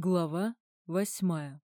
Глава восьмая.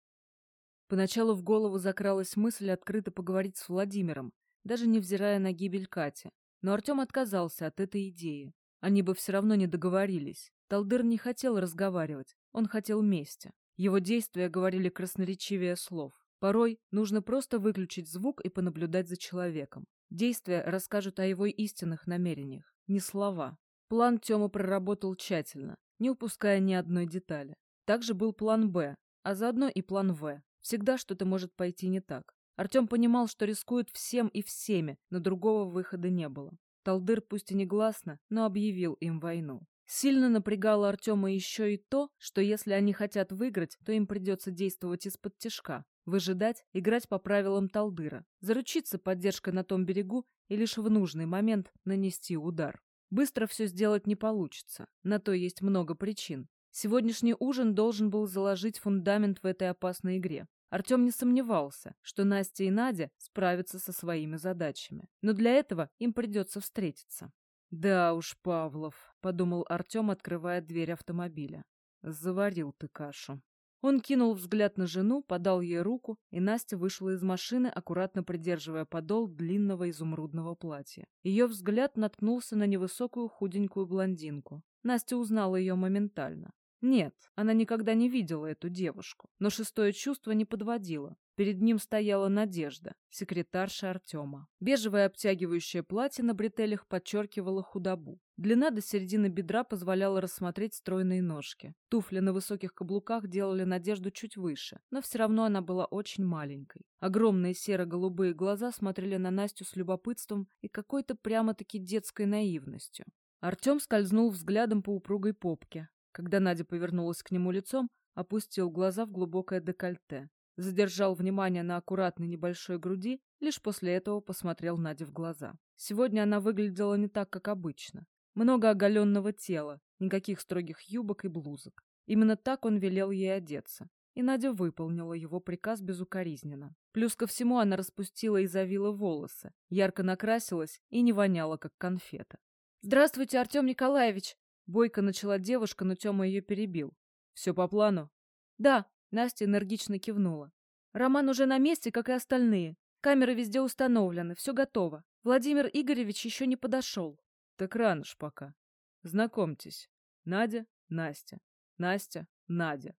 Поначалу в голову закралась мысль открыто поговорить с Владимиром, даже невзирая на гибель Кати. Но Артем отказался от этой идеи. Они бы все равно не договорились. Талдыр не хотел разговаривать, он хотел мести. Его действия говорили красноречивее слов. Порой нужно просто выключить звук и понаблюдать за человеком. Действия расскажут о его истинных намерениях, не слова. План Тёма проработал тщательно, не упуская ни одной детали. Также был план «Б», а заодно и план «В». Всегда что-то может пойти не так. Артем понимал, что рискует всем и всеми, но другого выхода не было. Талдыр пусть и не гласно, но объявил им войну. Сильно напрягало Артема еще и то, что если они хотят выиграть, то им придется действовать из-под тяжка, выжидать, играть по правилам Талдыра, заручиться поддержкой на том берегу и лишь в нужный момент нанести удар. Быстро все сделать не получится, на то есть много причин. Сегодняшний ужин должен был заложить фундамент в этой опасной игре. Артем не сомневался, что Настя и Надя справятся со своими задачами. Но для этого им придется встретиться. «Да уж, Павлов», — подумал Артем, открывая дверь автомобиля. «Заварил ты кашу». Он кинул взгляд на жену, подал ей руку, и Настя вышла из машины, аккуратно придерживая подол длинного изумрудного платья. Ее взгляд наткнулся на невысокую худенькую блондинку. Настя узнала ее моментально. Нет, она никогда не видела эту девушку, но шестое чувство не подводило. Перед ним стояла Надежда, секретарша Артема. Бежевое обтягивающее платье на бретелях подчеркивало худобу. Длина до середины бедра позволяла рассмотреть стройные ножки. Туфли на высоких каблуках делали Надежду чуть выше, но все равно она была очень маленькой. Огромные серо-голубые глаза смотрели на Настю с любопытством и какой-то прямо-таки детской наивностью. Артем скользнул взглядом по упругой попке, когда Надя повернулась к нему лицом, опустил глаза в глубокое декольте. Задержал внимание на аккуратной небольшой груди, лишь после этого посмотрел Наде в глаза. Сегодня она выглядела не так, как обычно. Много оголенного тела, никаких строгих юбок и блузок. Именно так он велел ей одеться. И Надя выполнила его приказ безукоризненно. Плюс ко всему она распустила и завила волосы, ярко накрасилась и не воняла, как конфета. «Здравствуйте, Артем Николаевич!» Бойко начала девушка, но Тёма ее перебил. «Все по плану?» «Да», — Настя энергично кивнула. «Роман уже на месте, как и остальные. Камеры везде установлены, все готово. Владимир Игоревич еще не подошел». «Так рано ж пока. Знакомьтесь. Надя, Настя. Настя, Надя».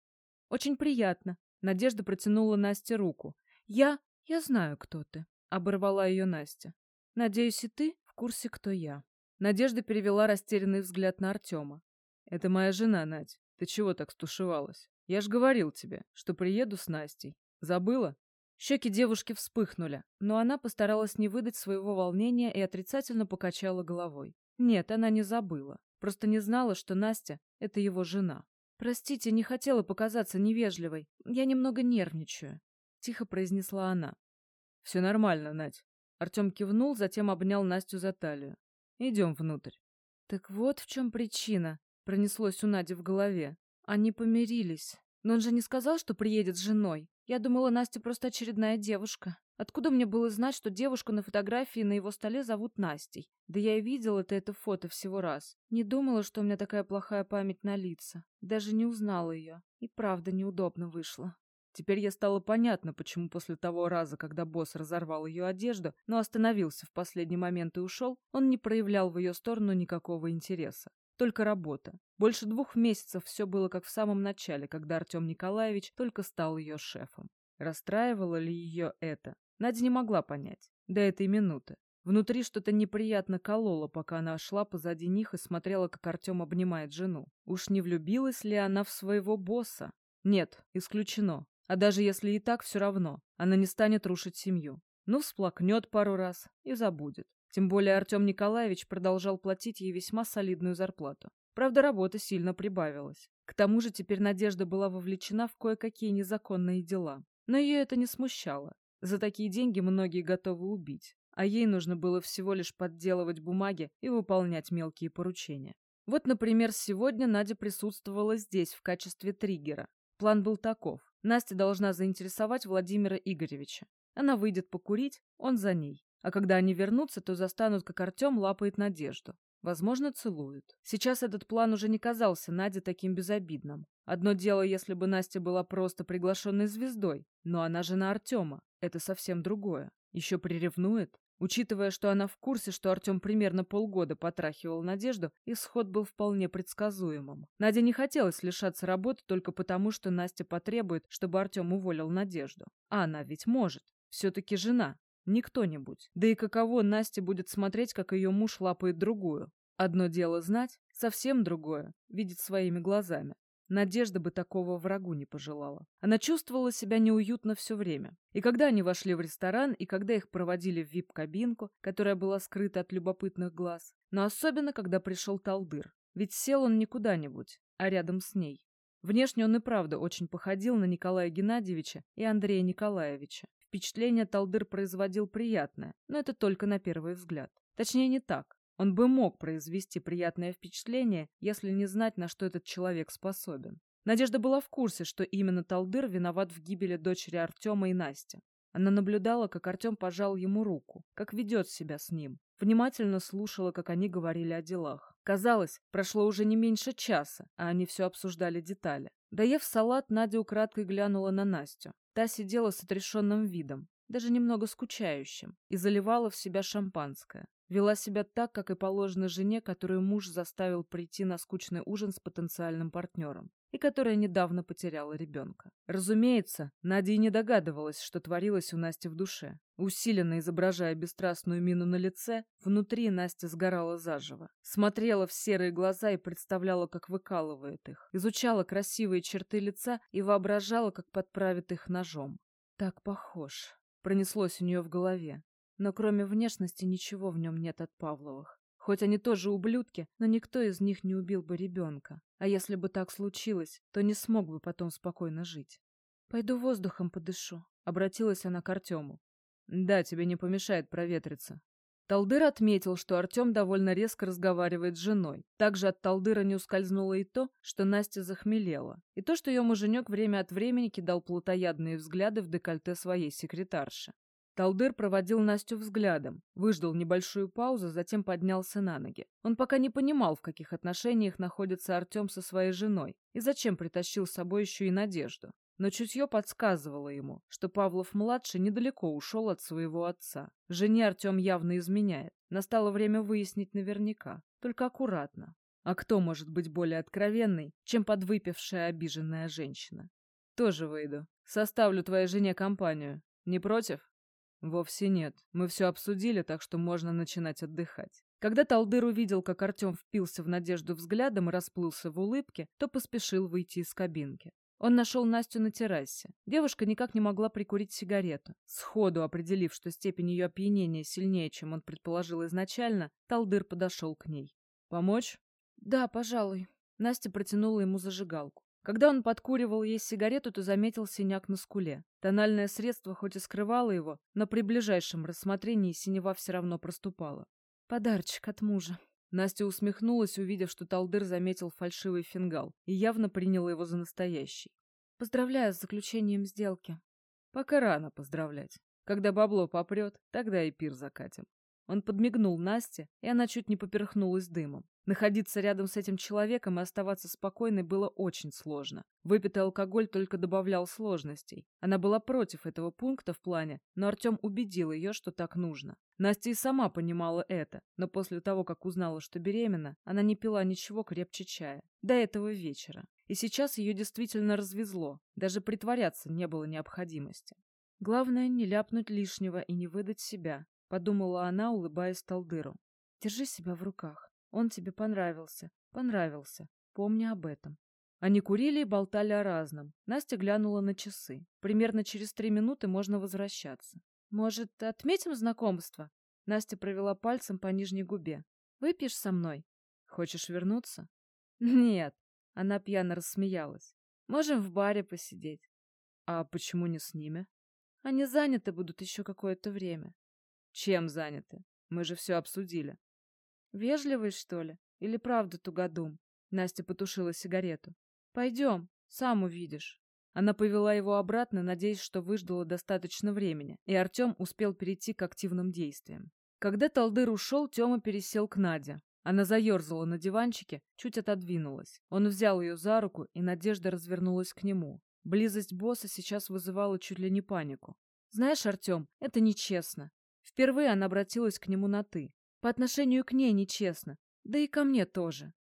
«Очень приятно». Надежда протянула Насте руку. «Я... я знаю, кто ты», — оборвала ее Настя. «Надеюсь, и ты в курсе, кто я». Надежда перевела растерянный взгляд на Артема. «Это моя жена, Надь. Ты чего так стушевалась? Я ж говорил тебе, что приеду с Настей. Забыла?» Щеки девушки вспыхнули, но она постаралась не выдать своего волнения и отрицательно покачала головой. Нет, она не забыла. Просто не знала, что Настя — это его жена. «Простите, не хотела показаться невежливой. Я немного нервничаю», — тихо произнесла она. «Все нормально, Надь». Артем кивнул, затем обнял Настю за талию. Идем внутрь. Так вот в чем причина, пронеслось у Нади в голове. Они помирились. Но он же не сказал, что приедет с женой. Я думала, Настя просто очередная девушка. Откуда мне было знать, что девушку на фотографии на его столе зовут Настей? Да я и видела это, это фото всего раз. Не думала, что у меня такая плохая память на лица. Даже не узнала ее. И правда неудобно вышло. Теперь я стало понятно, почему после того раза, когда босс разорвал ее одежду, но остановился в последний момент и ушел, он не проявлял в ее сторону никакого интереса. Только работа. Больше двух месяцев все было как в самом начале, когда Артем Николаевич только стал ее шефом. Расстраивало ли ее это? Надя не могла понять. До этой минуты. Внутри что-то неприятно кололо, пока она шла позади них и смотрела, как Артем обнимает жену. Уж не влюбилась ли она в своего босса? Нет, исключено. А даже если и так, все равно, она не станет рушить семью. Ну, всплакнет пару раз и забудет. Тем более Артем Николаевич продолжал платить ей весьма солидную зарплату. Правда, работа сильно прибавилась. К тому же теперь Надежда была вовлечена в кое-какие незаконные дела. Но ее это не смущало. За такие деньги многие готовы убить. А ей нужно было всего лишь подделывать бумаги и выполнять мелкие поручения. Вот, например, сегодня Надя присутствовала здесь в качестве триггера. План был таков. Настя должна заинтересовать Владимира Игоревича. Она выйдет покурить, он за ней. А когда они вернутся, то застанут, как Артем лапает Надежду. Возможно, целуют. Сейчас этот план уже не казался Наде таким безобидным. Одно дело, если бы Настя была просто приглашенной звездой, но она жена Артема. Это совсем другое. Еще приревнует. Учитывая, что она в курсе, что Артем примерно полгода потрахивал Надежду, исход был вполне предсказуемым. Надя не хотелось лишаться работы только потому, что Настя потребует, чтобы Артем уволил Надежду. А она ведь может. Все-таки жена. Не кто-нибудь. Да и каково Настя будет смотреть, как ее муж лапает другую. Одно дело знать, совсем другое — видеть своими глазами. Надежда бы такого врагу не пожелала. Она чувствовала себя неуютно все время. И когда они вошли в ресторан, и когда их проводили в вип-кабинку, которая была скрыта от любопытных глаз, но особенно, когда пришел Талдыр. Ведь сел он не куда-нибудь, а рядом с ней. Внешне он и правда очень походил на Николая Геннадьевича и Андрея Николаевича. Впечатление Талдыр производил приятное, но это только на первый взгляд. Точнее, не так. Он бы мог произвести приятное впечатление, если не знать, на что этот человек способен. Надежда была в курсе, что именно Талдыр виноват в гибели дочери Артема и Насти. Она наблюдала, как Артем пожал ему руку, как ведет себя с ним. Внимательно слушала, как они говорили о делах. Казалось, прошло уже не меньше часа, а они все обсуждали детали. Доев салат, Надя украдкой глянула на Настю. Та сидела с отрешенным видом, даже немного скучающим, и заливала в себя шампанское. Вела себя так, как и положено жене, которую муж заставил прийти на скучный ужин с потенциальным партнером, и которая недавно потеряла ребенка. Разумеется, Надя и не догадывалась, что творилось у Насти в душе. Усиленно изображая бесстрастную мину на лице, внутри Настя сгорала заживо. Смотрела в серые глаза и представляла, как выкалывает их. Изучала красивые черты лица и воображала, как подправит их ножом. Так похож. Пронеслось у нее в голове. Но кроме внешности ничего в нем нет от Павловых. Хоть они тоже ублюдки, но никто из них не убил бы ребенка. А если бы так случилось, то не смог бы потом спокойно жить. «Пойду воздухом подышу», — обратилась она к Артему. «Да, тебе не помешает проветриться». Талдыр отметил, что Артем довольно резко разговаривает с женой. Также от Талдыра не ускользнуло и то, что Настя захмелела, и то, что ее муженек время от времени кидал плотоядные взгляды в декольте своей секретарши. Талдыр проводил Настю взглядом, выждал небольшую паузу, затем поднялся на ноги. Он пока не понимал, в каких отношениях находится Артем со своей женой и зачем притащил с собой еще и Надежду. Но чутье подсказывало ему, что Павлов-младший недалеко ушел от своего отца. Жене Артем явно изменяет. Настало время выяснить наверняка, только аккуратно. А кто может быть более откровенный, чем подвыпившая обиженная женщина? Тоже выйду. Составлю твоей жене компанию. Не против? Вовсе нет. Мы все обсудили, так что можно начинать отдыхать. Когда Талдыр увидел, как Артем впился в Надежду взглядом и расплылся в улыбке, то поспешил выйти из кабинки. Он нашел Настю на террасе. Девушка никак не могла прикурить сигарету. Сходу определив, что степень ее опьянения сильнее, чем он предположил изначально, Талдыр подошел к ней. «Помочь?» «Да, пожалуй». Настя протянула ему зажигалку. Когда он подкуривал ей сигарету, то заметил синяк на скуле. Тональное средство хоть и скрывало его, но при ближайшем рассмотрении синева все равно проступала. «Подарочек от мужа». Настя усмехнулась, увидев, что Талдыр заметил фальшивый фингал и явно приняла его за настоящий. «Поздравляю с заключением сделки». «Пока рано поздравлять. Когда бабло попрет, тогда и пир закатим». Он подмигнул Насте, и она чуть не поперхнулась дымом. Находиться рядом с этим человеком и оставаться спокойной было очень сложно. Выпитый алкоголь только добавлял сложностей. Она была против этого пункта в плане, но Артем убедил ее, что так нужно. Настя и сама понимала это, но после того, как узнала, что беременна, она не пила ничего крепче чая. До этого вечера. И сейчас ее действительно развезло. Даже притворяться не было необходимости. Главное, не ляпнуть лишнего и не выдать себя, подумала она, улыбаясь Талдыру. Держи себя в руках. Он тебе понравился. Понравился. Помни об этом. Они курили и болтали о разном. Настя глянула на часы. Примерно через три минуты можно возвращаться. Может, отметим знакомство? Настя провела пальцем по нижней губе. Выпьешь со мной? Хочешь вернуться? Нет. Она пьяно рассмеялась. Можем в баре посидеть. А почему не с ними? Они заняты будут еще какое-то время. Чем заняты? Мы же все обсудили. Вежливый, что ли? Или правда тугодум? Настя потушила сигарету. Пойдем, сам увидишь. Она повела его обратно, надеясь, что выждала достаточно времени, и Артем успел перейти к активным действиям. Когда Талдыр ушел, Тёма пересел к Наде. Она заерзала на диванчике, чуть отодвинулась. Он взял ее за руку, и Надежда развернулась к нему. Близость босса сейчас вызывала чуть ли не панику. «Знаешь, Артем, это нечестно». Впервые она обратилась к нему на «ты». По отношению к ней нечестно. Да и ко мне тоже.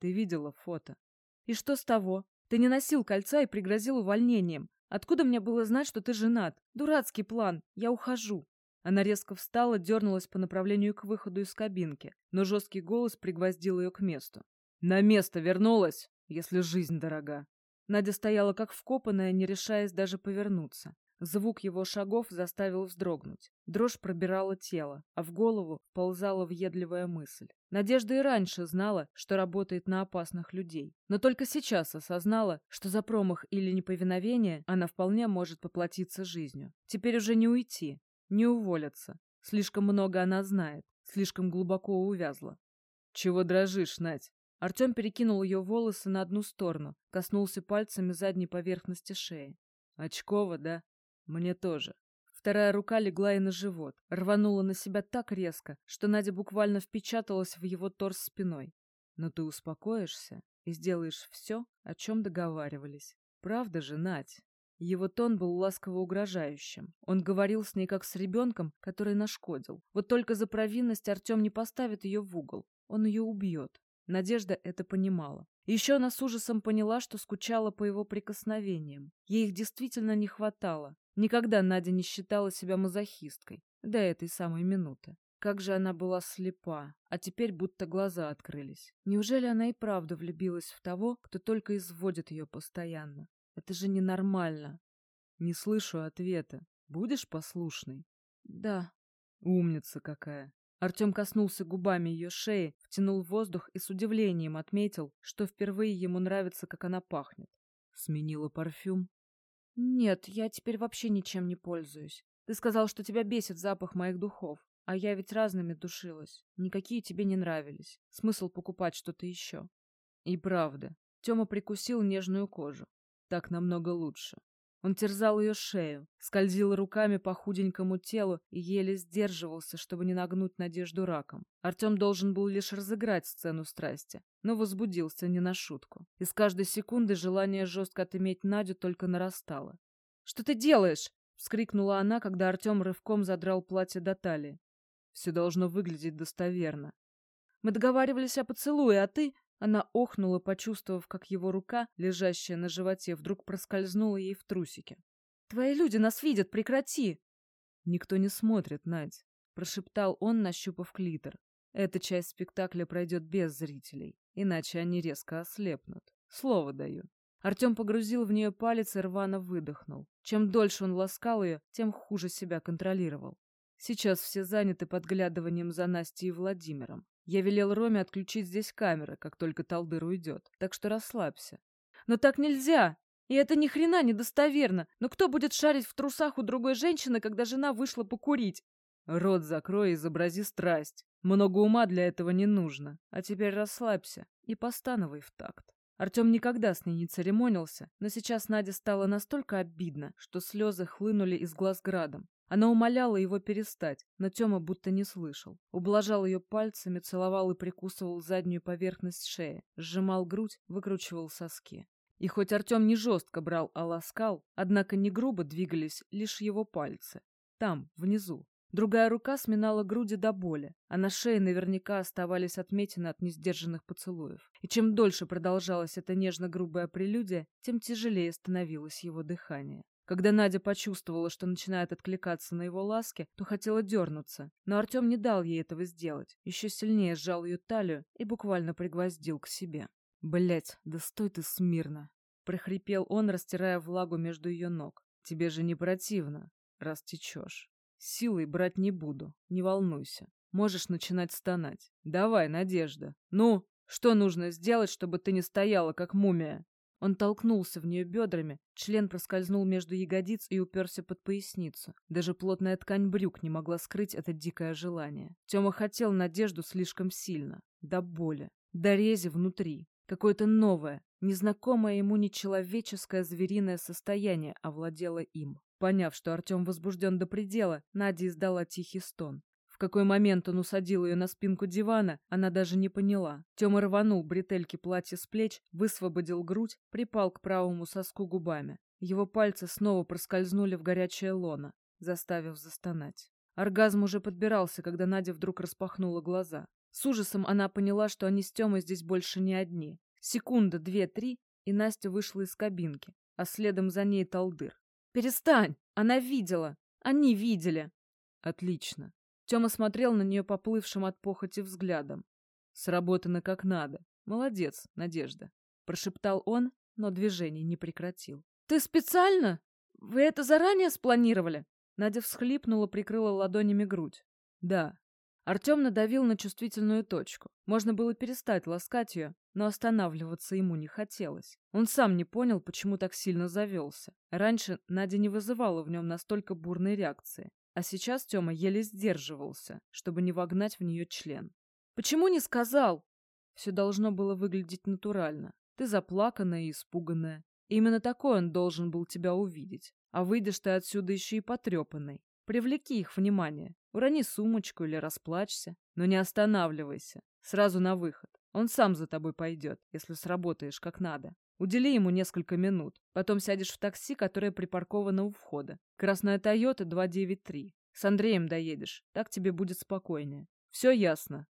Ты видела фото? И что с того? Ты не носил кольца и пригрозил увольнением. Откуда мне было знать, что ты женат? Дурацкий план. Я ухожу. Она резко встала, дернулась по направлению к выходу из кабинки, но жесткий голос пригвоздил ее к месту. «На место вернулась, если жизнь дорога!» Надя стояла как вкопанная, не решаясь даже повернуться. Звук его шагов заставил вздрогнуть. Дрожь пробирала тело, а в голову ползала въедливая мысль. Надежда и раньше знала, что работает на опасных людей, но только сейчас осознала, что за промах или неповиновение она вполне может поплатиться жизнью. Теперь уже не уйти, не уволятся. Слишком много она знает, слишком глубоко увязла. «Чего дрожишь, Надь?» Артем перекинул ее волосы на одну сторону, коснулся пальцами задней поверхности шеи. «Очкова, да? Мне тоже». Вторая рука легла и на живот, рванула на себя так резко, что Надя буквально впечаталась в его торс спиной. «Но ты успокоишься и сделаешь все, о чем договаривались. Правда же, Надь?» Его тон был ласково угрожающим. Он говорил с ней как с ребенком, который нашкодил. Вот только за провинность Артем не поставит ее в угол. Он ее убьет. Надежда это понимала. Еще она с ужасом поняла, что скучала по его прикосновениям. Ей их действительно не хватало. Никогда Надя не считала себя мазохисткой. До этой самой минуты. Как же она была слепа, а теперь будто глаза открылись. Неужели она и правда влюбилась в того, кто только изводит ее постоянно? Это же ненормально. Не слышу ответа. Будешь послушной? Да. Умница какая. Артем коснулся губами ее шеи, втянул воздух и с удивлением отметил, что впервые ему нравится, как она пахнет. Сменила парфюм? Нет, я теперь вообще ничем не пользуюсь. Ты сказал, что тебя бесит запах моих духов. А я ведь разными душилась. Никакие тебе не нравились. Смысл покупать что-то еще. И правда. Тёма прикусил нежную кожу. Так намного лучше. Он терзал ее шею, скользил руками по худенькому телу и еле сдерживался, чтобы не нагнуть Надежду раком. Артем должен был лишь разыграть сцену страсти, но возбудился не на шутку. И с каждой секунды желание жестко отыметь Надю только нарастало. «Что ты делаешь?» — вскрикнула она, когда Артем рывком задрал платье до талии. «Все должно выглядеть достоверно». «Мы договаривались о поцелуе, а ты...» Она охнула, почувствовав, как его рука, лежащая на животе, вдруг проскользнула ей в трусики. «Твои люди нас видят, прекрати!» «Никто не смотрит, Надь», — прошептал он, нащупав клитор. «Эта часть спектакля пройдет без зрителей, иначе они резко ослепнут. Слово даю». Артем погрузил в нее палец и рвано выдохнул. Чем дольше он ласкал ее, тем хуже себя контролировал. Сейчас все заняты подглядыванием за Настей и Владимиром. Я велел Роме отключить здесь камеры, как только Талдыр уйдет, так что расслабься. Но так нельзя! И это ни хрена не достоверно. Но кто будет шарить в трусах у другой женщины, когда жена вышла покурить? Рот закрой и изобрази страсть. Много ума для этого не нужно. А теперь расслабься и постановай в такт. Артем никогда с ней не церемонился, но сейчас Наде стало настолько обидно, что слезы хлынули из глаз градом. Она умоляла его перестать, но Тёма будто не слышал. Ублажал ее пальцами, целовал и прикусывал заднюю поверхность шеи, сжимал грудь, выкручивал соски. И хоть Артем не жестко брал, а ласкал, однако не грубо двигались лишь его пальцы. Там, внизу. Другая рука сминала груди до боли, а на шее наверняка оставались отметины от несдержанных поцелуев. И чем дольше продолжалась эта нежно-грубая прелюдия, тем тяжелее становилось его дыхание. Когда Надя почувствовала, что начинает откликаться на его ласки, то хотела дернуться, но Артем не дал ей этого сделать, еще сильнее сжал ее талию и буквально пригвоздил к себе. Блять, да стой ты смирно!» — прохрипел он, растирая влагу между ее ног. «Тебе же не противно, раз течешь. Силой брать не буду, не волнуйся. Можешь начинать стонать. Давай, Надежда. Ну, что нужно сделать, чтобы ты не стояла, как мумия?» Он толкнулся в нее бедрами, член проскользнул между ягодиц и уперся под поясницу. Даже плотная ткань брюк не могла скрыть это дикое желание. Тёма хотел надежду слишком сильно, до боли, до рези внутри. Какое-то новое, незнакомое ему нечеловеческое звериное состояние овладело им. Поняв, что Артем возбужден до предела, Надя издала тихий стон. В какой момент он усадил ее на спинку дивана, она даже не поняла. Тёма рванул бретельки платья с плеч, высвободил грудь, припал к правому соску губами. Его пальцы снова проскользнули в горячее лоно, заставив застонать. Оргазм уже подбирался, когда Надя вдруг распахнула глаза. С ужасом она поняла, что они с Тёмой здесь больше не одни. Секунда, две, три, и Настя вышла из кабинки, а следом за ней Талдыр. «Перестань! Она видела! Они видели!» «Отлично!» Тёма смотрел на нее поплывшим от похоти взглядом. «Сработано как надо. Молодец, Надежда!» Прошептал он, но движение не прекратил. «Ты специально? Вы это заранее спланировали?» Надя всхлипнула, прикрыла ладонями грудь. «Да». Артем надавил на чувствительную точку. Можно было перестать ласкать ее, но останавливаться ему не хотелось. Он сам не понял, почему так сильно завелся. Раньше Надя не вызывала в нем настолько бурной реакции. А сейчас Тёма еле сдерживался, чтобы не вогнать в нее член. «Почему не сказал?» Все должно было выглядеть натурально. Ты заплаканная и испуганная. именно такой он должен был тебя увидеть. А выйдешь ты отсюда еще и потрепанной. Привлеки их внимание. Урони сумочку или расплачься. Но не останавливайся. Сразу на выход. Он сам за тобой пойдет, если сработаешь как надо. Удели ему несколько минут. Потом сядешь в такси, которое припарковано у входа. Красная Тойота 293. С Андреем доедешь. Так тебе будет спокойнее. Все ясно.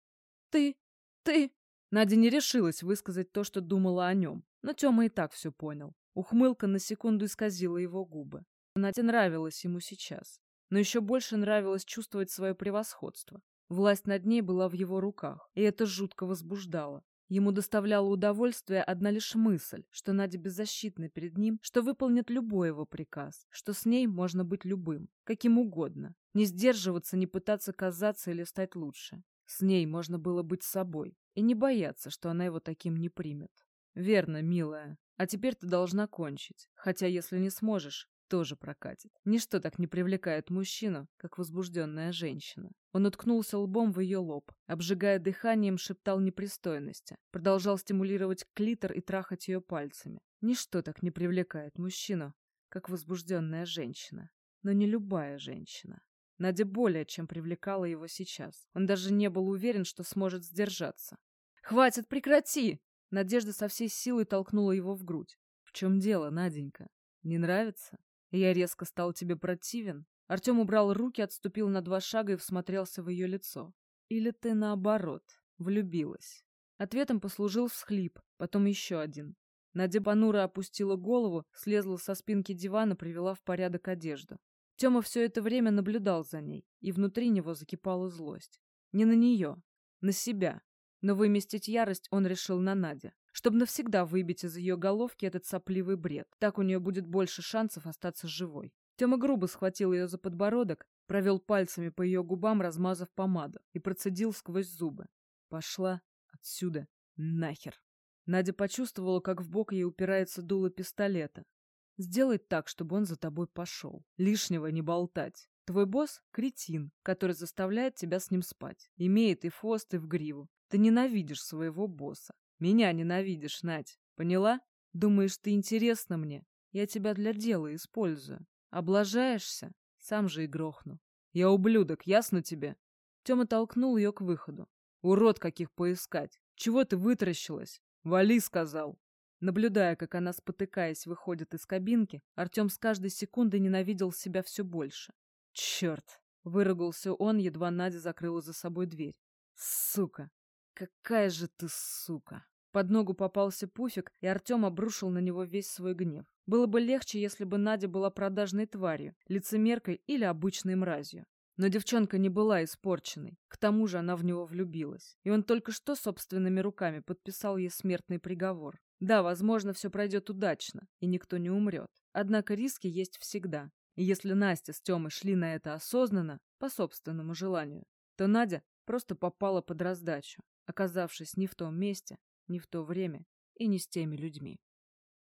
Ты... ты... Надя не решилась высказать то, что думала о нем. Но Тёма и так все понял. Ухмылка на секунду исказила его губы. Надя нравилась ему сейчас. Но еще больше нравилось чувствовать свое превосходство. Власть над ней была в его руках, и это жутко возбуждало. Ему доставляла удовольствие одна лишь мысль, что Надя беззащитна перед ним, что выполнит любой его приказ, что с ней можно быть любым, каким угодно. Не сдерживаться, не пытаться казаться или стать лучше. С ней можно было быть собой и не бояться, что она его таким не примет. «Верно, милая. А теперь ты должна кончить. Хотя, если не сможешь, тоже прокатит. Ничто так не привлекает мужчину, как возбужденная женщина. Он уткнулся лбом в ее лоб, обжигая дыханием, шептал непристойности, продолжал стимулировать клитор и трахать ее пальцами. Ничто так не привлекает мужчину, как возбужденная женщина. Но не любая женщина. Надя более чем привлекала его сейчас. Он даже не был уверен, что сможет сдержаться. «Хватит, прекрати!» Надежда со всей силой толкнула его в грудь. «В чем дело, Наденька? Не нравится?» Я резко стал тебе противен? Артем убрал руки, отступил на два шага и всмотрелся в ее лицо. Или ты, наоборот, влюбилась? Ответом послужил всхлип, потом еще один. Надя понуро опустила голову, слезла со спинки дивана, привела в порядок одежду. Тёма все это время наблюдал за ней, и внутри него закипала злость. Не на нее, на себя. Но выместить ярость он решил на Наде чтобы навсегда выбить из ее головки этот сопливый бред. Так у нее будет больше шансов остаться живой. Тёма грубо схватил ее за подбородок, провел пальцами по ее губам, размазав помаду, и процедил сквозь зубы. «Пошла отсюда, нахер!» Надя почувствовала, как в бок ей упирается дуло пистолета. «Сделай так, чтобы он за тобой пошел. Лишнего не болтать. Твой босс — кретин, который заставляет тебя с ним спать. Имеет и хвост, и в гриву. Ты ненавидишь своего босса. Меня ненавидишь, Надь. Поняла? Думаешь, ты интересна мне? Я тебя для дела использую. Облажаешься? Сам же и грохну. Я ублюдок, ясно тебе? Тёма толкнул ее к выходу. Урод каких поискать. Чего ты вытаращилась? Вали, сказал. Наблюдая, как она, спотыкаясь, выходит из кабинки, Артем с каждой секунды ненавидел себя все больше. Черт! Выругался он, едва Надя закрыла за собой дверь. Сука! Какая же ты сука! Под ногу попался пуфик, и Артем обрушил на него весь свой гнев. Было бы легче, если бы Надя была продажной тварью, лицемеркой или обычной мразью. Но девчонка не была испорченной. К тому же она в него влюбилась. И он только что собственными руками подписал ей смертный приговор. Да, возможно, все пройдет удачно, и никто не умрет. Однако риски есть всегда. И если Настя с Тёмой шли на это осознанно, по собственному желанию, то Надя просто попала под раздачу, оказавшись не в том месте, не в то время и не с теми людьми.